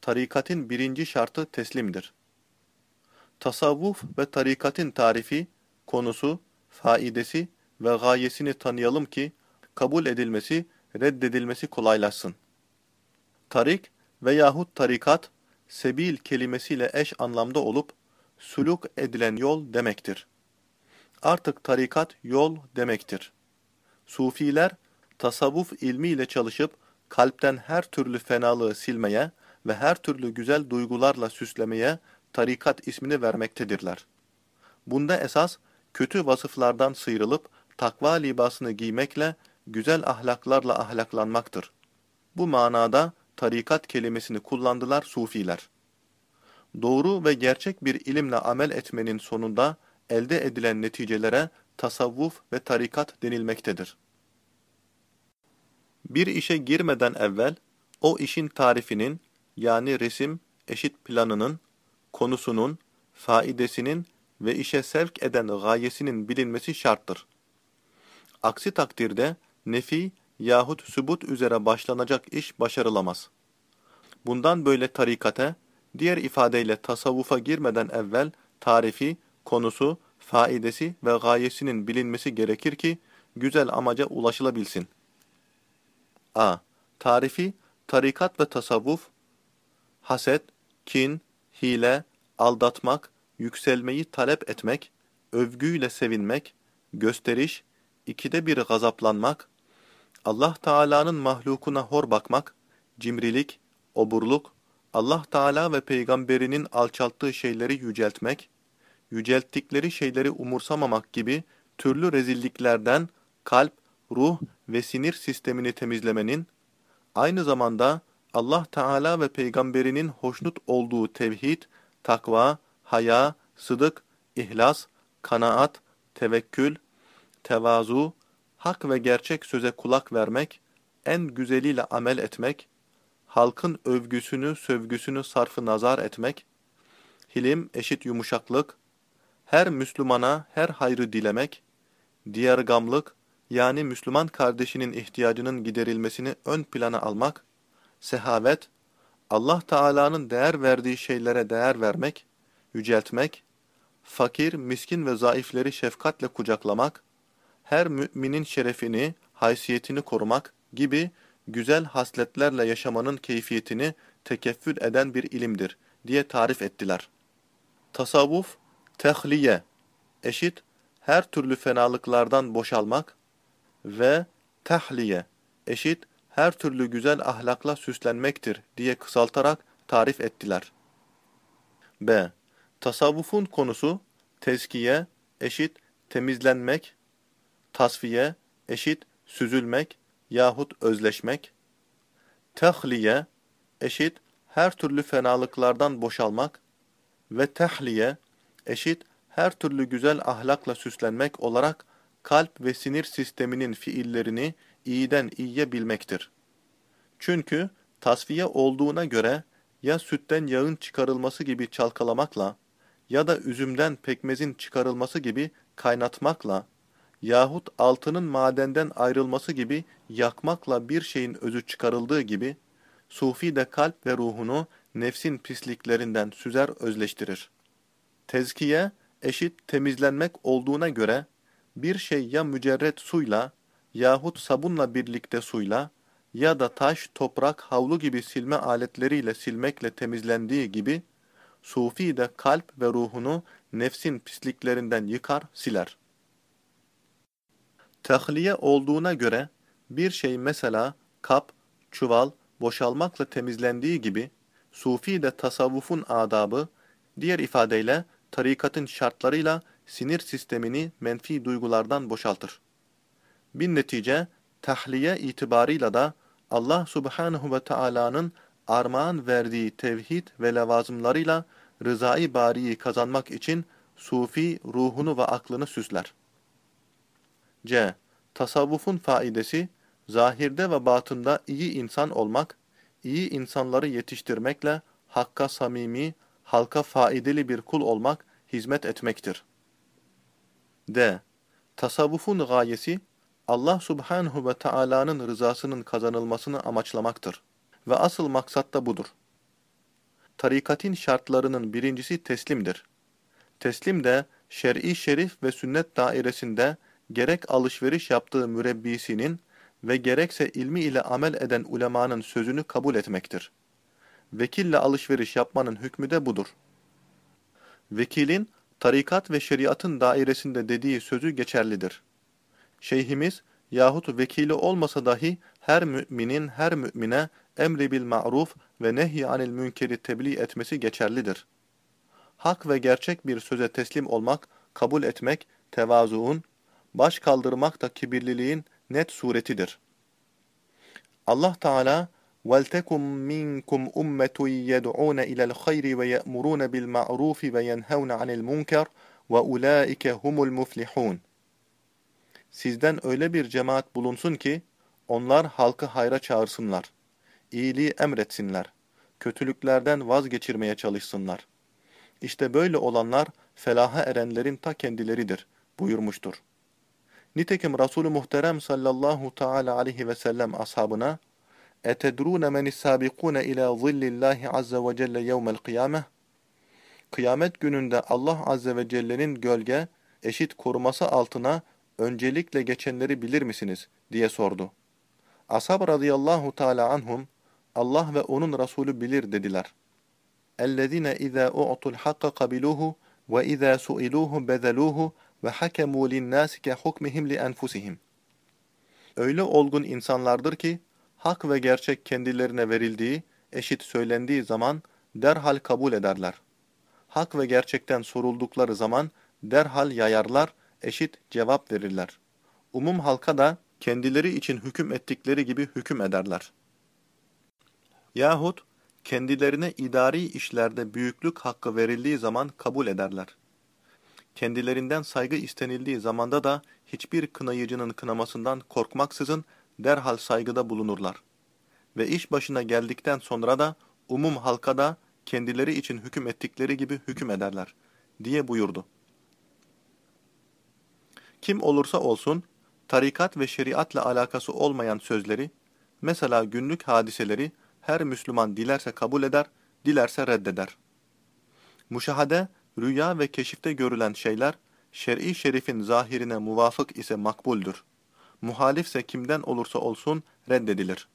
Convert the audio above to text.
tarikatın birinci şartı teslimdir. Tasavvuf ve tarikatın tarifi, konusu, faidesi ve gayesini tanıyalım ki kabul edilmesi, reddedilmesi kolaylaşsın. Tarik veyahut tarikat, sebil kelimesiyle eş anlamda olup, suluk edilen yol demektir. Artık tarikat yol demektir. Sufiler, tasavvuf ilmiyle çalışıp, kalpten her türlü fenalığı silmeye ve her türlü güzel duygularla süslemeye tarikat ismini vermektedirler. Bunda esas, kötü vasıflardan sıyrılıp, takva libasını giymekle, güzel ahlaklarla ahlaklanmaktır. Bu manada tarikat kelimesini kullandılar sufiler. Doğru ve gerçek bir ilimle amel etmenin sonunda elde edilen neticelere tasavvuf ve tarikat denilmektedir. Bir işe girmeden evvel o işin tarifinin yani resim eşit planının, konusunun, faidesinin ve işe sevk eden gayesinin bilinmesi şarttır. Aksi takdirde nefi yahut sübut üzere başlanacak iş başarılamaz. Bundan böyle tarikate, diğer ifadeyle tasavvufa girmeden evvel tarifi, konusu, faidesi ve gayesinin bilinmesi gerekir ki güzel amaca ulaşılabilsin. A. Tarifi, tarikat ve tasavvuf, haset, kin, hile, aldatmak, yükselmeyi talep etmek, övgüyle sevinmek, gösteriş, ikide bir gazaplanmak, Allah Teala'nın mahlukuna hor bakmak, cimrilik, oburluk, Allah Teala ve peygamberinin alçalttığı şeyleri yüceltmek, yücelttikleri şeyleri umursamamak gibi türlü rezilliklerden kalp, ruh ve sinir sistemini temizlemenin, aynı zamanda Allah Teala ve peygamberinin hoşnut olduğu tevhid, takva, haya, sıdık, ihlas, kanaat, tevekkül, tevazu, hak ve gerçek söze kulak vermek, en güzeliyle amel etmek, halkın övgüsünü, sövgüsünü sarfı nazar etmek, hilim eşit yumuşaklık, her Müslümana her hayrı dilemek, diğer gamlık, yani Müslüman kardeşinin ihtiyacının giderilmesini ön plana almak, sehavet, Allah Teala'nın değer verdiği şeylere değer vermek, yüceltmek, fakir, miskin ve zayıfleri şefkatle kucaklamak, her müminin şerefini, haysiyetini korumak gibi güzel hasletlerle yaşamanın keyfiyetini tekeffül eden bir ilimdir diye tarif ettiler. Tasavvuf, tehliye, eşit, her türlü fenalıklardan boşalmak ve tahliye, eşit, her türlü güzel ahlakla süslenmektir diye kısaltarak tarif ettiler. B. Tasavvufun konusu, tezkiye, eşit, temizlenmek, tasfiye, eşit, süzülmek yahut özleşmek, tehliye, eşit, her türlü fenalıklardan boşalmak ve tehliye, eşit, her türlü güzel ahlakla süslenmek olarak kalp ve sinir sisteminin fiillerini iyiden iyiye bilmektir. Çünkü tasfiye olduğuna göre ya sütten yağın çıkarılması gibi çalkalamakla ya da üzümden pekmezin çıkarılması gibi kaynatmakla yahut altının madenden ayrılması gibi yakmakla bir şeyin özü çıkarıldığı gibi, Sufi de kalp ve ruhunu nefsin pisliklerinden süzer özleştirir. Tezkiye, eşit temizlenmek olduğuna göre, bir şey ya mücerret suyla yahut sabunla birlikte suyla ya da taş, toprak, havlu gibi silme aletleriyle silmekle temizlendiği gibi, Sufi de kalp ve ruhunu nefsin pisliklerinden yıkar, siler. Tahliye olduğuna göre bir şey mesela kap, çuval boşalmakla temizlendiği gibi sufi de tasavvufun adabı, diğer ifadeyle tarikatın şartlarıyla sinir sistemini menfi duygulardan boşaltır. Bir netice, tahliye itibarıyla da Allah subhanahu ve Taala'nın armağan verdiği tevhid ve levazımlarıyla rızayı bariyi kazanmak için sufi ruhunu ve aklını süsler. C. Tasavvufun faidesi, zahirde ve batında iyi insan olmak, iyi insanları yetiştirmekle hakka samimi, halka faydalı bir kul olmak, hizmet etmektir. D. Tasavvufun gayesi, Allah subhanahu ve Taala'nın rızasının kazanılmasını amaçlamaktır. Ve asıl maksat da budur. tarikatin şartlarının birincisi teslimdir. Teslim de şer'i şerif ve sünnet dairesinde gerek alışveriş yaptığı mürebbisinin ve gerekse ilmi ile amel eden ulemanın sözünü kabul etmektir. Vekille alışveriş yapmanın hükmü de budur. Vekilin tarikat ve şeriatın dairesinde dediği sözü geçerlidir. Şeyhimiz yahut vekili olmasa dahi her müminin her mümine emri bil ma'ruf ve nehy anil münkeri tebliğ etmesi geçerlidir. Hak ve gerçek bir söze teslim olmak, kabul etmek, tevazuun, baş kaldırmak da kibirliliğin net suretidir. Allah Teala وَلْتَكُمْ مِنْكُمْ أُمَّةٌ يَدْعُونَ إِلَى الْخَيْرِ وَيَأْمُرُونَ بِالْمَعْرُوفِ وَيَنْهَوْنَ عَنِ الْمُنْكَرِ وَأُولَٰئِكَ هُمُ الْمُفْلِحُونَ Sizden öyle bir cemaat bulunsun ki, onlar halkı hayra çağırsınlar, iyiliği emretsinler, kötülüklerden vazgeçirmeye çalışsınlar. İşte böyle olanlar felaha erenlerin ta kendileridir buyurmuştur. Nitekim Resulü Muhterem sallallahu teala aleyhi ve sellem ashabına اَتَدْرُونَ مَنِ السَّابِقُونَ اِلَى ظِلِّ اللّٰهِ عَزَّ وَجَلَّ يَوْمَ الْقِيَامَةِ Kıyamet gününde Allah Azze ve Celle'nin gölge, eşit koruması altına öncelikle geçenleri bilir misiniz? diye sordu. Ashab radıyallahu teala anhum, Allah ve onun Resulü bilir dediler. اَلَّذِينَ اِذَا اُعْطُوا الْحَقَّ قَبِلُوهُ وَاِذَا سُئِلُوهُ بَذَلُوهُ وَحَكَمُوا لِلنَّاسِ كَحُكْمِهِمْ لِأَنْفُسِهِمْ Öyle olgun insanlardır ki, hak ve gerçek kendilerine verildiği, eşit söylendiği zaman derhal kabul ederler. Hak ve gerçekten soruldukları zaman derhal yayarlar, eşit cevap verirler. Umum halka da kendileri için hüküm ettikleri gibi hüküm ederler. Yahut kendilerine idari işlerde büyüklük hakkı verildiği zaman kabul ederler. Kendilerinden saygı istenildiği zamanda da hiçbir kınayıcının kınamasından korkmaksızın derhal saygıda bulunurlar. Ve iş başına geldikten sonra da umum halka da kendileri için hüküm ettikleri gibi hüküm ederler diye buyurdu. Kim olursa olsun, tarikat ve şeriatla alakası olmayan sözleri, mesela günlük hadiseleri her Müslüman dilerse kabul eder, dilerse reddeder. Muşahade, rüya ve keşifte görülen şeyler, şer'i şerifin zahirine muvafık ise makbuldür. Muhalifse kimden olursa olsun reddedilir.